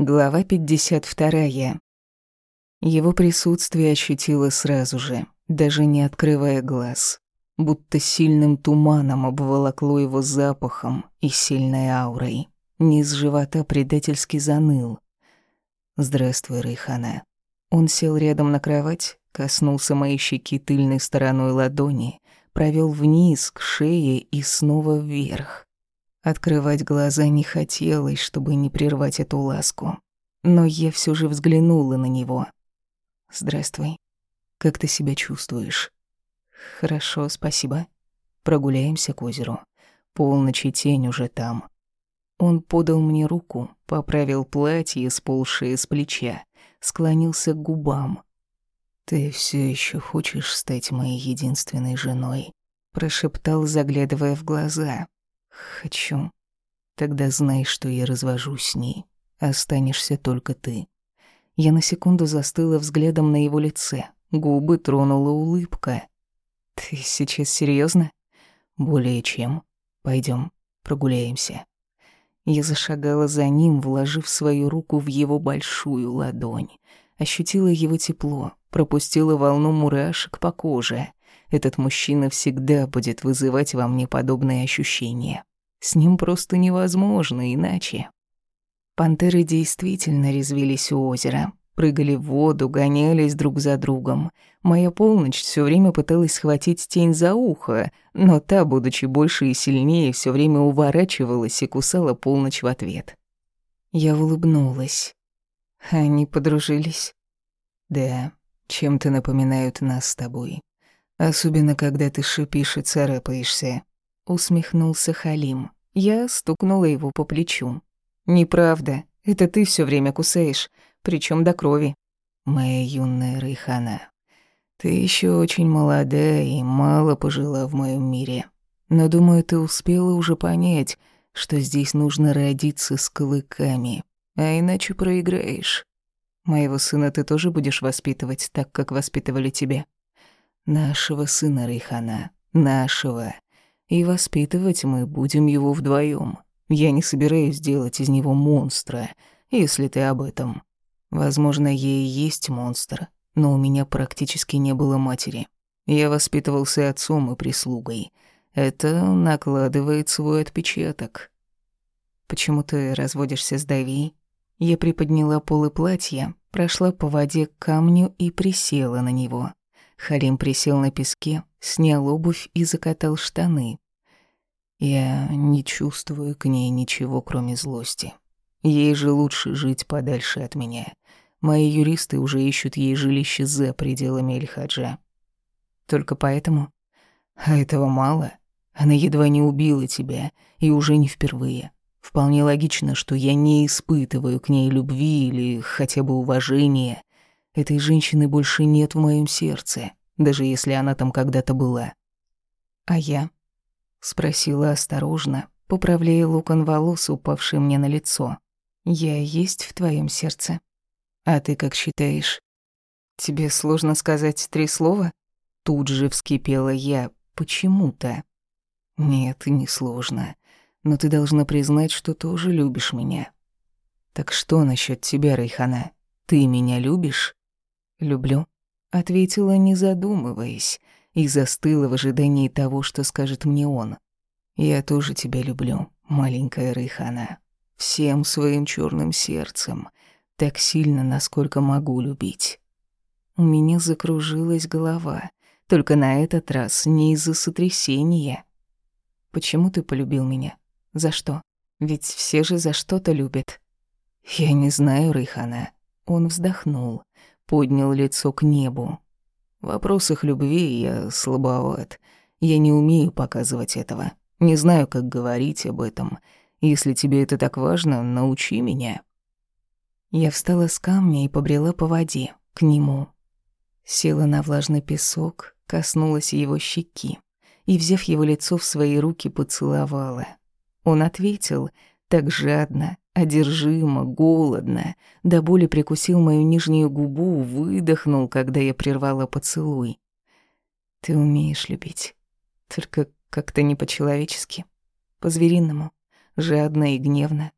Глава 52. Его присутствие ощутила сразу же, даже не открывая глаз. Будто сильным туманом обволокло его запахом и сильной аурой. Низ живота предательски заныл. «Здравствуй, Рейхана». Он сел рядом на кровать, коснулся моей щеки тыльной стороной ладони, провел вниз к шее и снова вверх. Открывать глаза не хотелось, чтобы не прервать эту ласку. Но я все же взглянула на него. «Здравствуй. Как ты себя чувствуешь?» «Хорошо, спасибо. Прогуляемся к озеру. Полночь и тень уже там». Он подал мне руку, поправил платье, сползшее с плеча, склонился к губам. «Ты все еще хочешь стать моей единственной женой?» прошептал, заглядывая в глаза. «Хочу. Тогда знай, что я развожусь с ней. Останешься только ты». Я на секунду застыла взглядом на его лице. Губы тронула улыбка. «Ты сейчас серьезно? «Более чем. Пойдем, прогуляемся». Я зашагала за ним, вложив свою руку в его большую ладонь. Ощутила его тепло, пропустила волну мурашек по коже. Этот мужчина всегда будет вызывать во мне подобные ощущения. С ним просто невозможно иначе. Пантеры действительно резвились у озера, прыгали в воду, гонялись друг за другом. Моя полночь все время пыталась схватить тень за ухо, но та, будучи больше и сильнее, все время уворачивалась и кусала полночь в ответ. Я улыбнулась. Они подружились. Да, чем-то напоминают нас с тобой. Особенно, когда ты шипишь и царапаешься усмехнулся Халим. Я стукнула его по плечу. Неправда, это ты все время кусаешь, причем до крови. Моя юная Рейхана, ты еще очень молода и мало пожила в моем мире. Но думаю, ты успела уже понять, что здесь нужно родиться с клыками, а иначе проиграешь. Моего сына ты тоже будешь воспитывать так, как воспитывали тебя. Нашего сына Рейхана, нашего. И воспитывать мы будем его вдвоем. Я не собираюсь делать из него монстра, если ты об этом. Возможно, я и есть монстр, но у меня практически не было матери. Я воспитывался отцом и прислугой. Это накладывает свой отпечаток. Почему ты разводишься с Дави? Я приподняла полы платья, прошла по воде к камню и присела на него. Харим присел на песке, снял обувь и закатал штаны. Я не чувствую к ней ничего, кроме злости. Ей же лучше жить подальше от меня. Мои юристы уже ищут ей жилище за пределами Эльхаджа. Только поэтому? А этого мало. Она едва не убила тебя, и уже не впервые. Вполне логично, что я не испытываю к ней любви или хотя бы уважения. Этой женщины больше нет в моем сердце, даже если она там когда-то была. А я? Спросила осторожно, поправляя локон волос, упавший мне на лицо. Я есть в твоем сердце. А ты как считаешь? Тебе сложно сказать три слова? Тут же вскипела я почему-то. Нет, не сложно. Но ты должна признать, что тоже любишь меня. Так что насчет тебя, Райхана? Ты меня любишь? «Люблю», — ответила, не задумываясь, и застыла в ожидании того, что скажет мне он. «Я тоже тебя люблю, маленькая Рейхана, всем своим черным сердцем, так сильно, насколько могу любить». У меня закружилась голова, только на этот раз не из-за сотрясения. «Почему ты полюбил меня? За что? Ведь все же за что-то любят». «Я не знаю, Рейхана». Он вздохнул поднял лицо к небу. В вопросах любви я слабоват. Я не умею показывать этого. Не знаю, как говорить об этом. Если тебе это так важно, научи меня. Я встала с камня и побрела по воде, к нему. Села на влажный песок, коснулась его щеки и, взяв его лицо в свои руки, поцеловала. Он ответил так жадно, одержимо, голодно, до боли прикусил мою нижнюю губу, выдохнул, когда я прервала поцелуй. Ты умеешь любить, только как-то не по-человечески, по-звериному, жадно и гневно.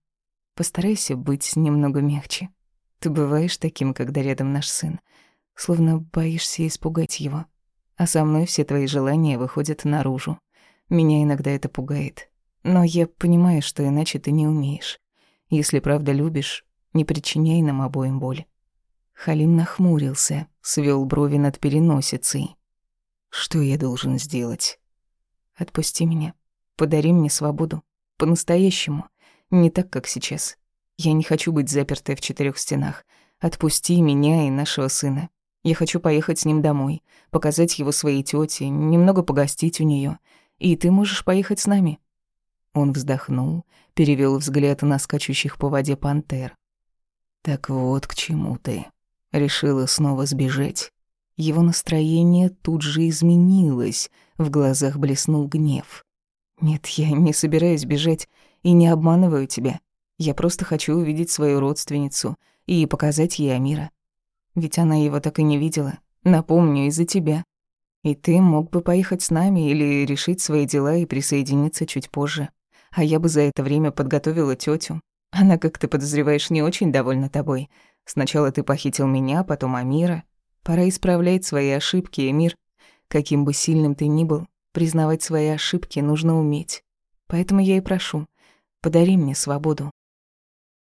Постарайся быть немного мягче. Ты бываешь таким, когда рядом наш сын. Словно боишься испугать его. А со мной все твои желания выходят наружу. Меня иногда это пугает. Но я понимаю, что иначе ты не умеешь. Если правда любишь, не причиняй нам обоим боль. Халим нахмурился, свел брови над переносицей. Что я должен сделать? Отпусти меня. Подари мне свободу. По-настоящему. Не так, как сейчас. Я не хочу быть запертой в четырех стенах. Отпусти меня и нашего сына. Я хочу поехать с ним домой, показать его своей тете, немного погостить у нее. И ты можешь поехать с нами». Он вздохнул, перевел взгляд на скачущих по воде пантер. «Так вот к чему ты. Решила снова сбежать». Его настроение тут же изменилось, в глазах блеснул гнев. «Нет, я не собираюсь бежать и не обманываю тебя. Я просто хочу увидеть свою родственницу и показать ей Амира. Ведь она его так и не видела. Напомню, из-за тебя. И ты мог бы поехать с нами или решить свои дела и присоединиться чуть позже. А я бы за это время подготовила тетю. Она, как ты подозреваешь, не очень довольна тобой. Сначала ты похитил меня, потом Амира. Пора исправлять свои ошибки, Эмир. Каким бы сильным ты ни был, признавать свои ошибки нужно уметь. Поэтому я и прошу, подари мне свободу.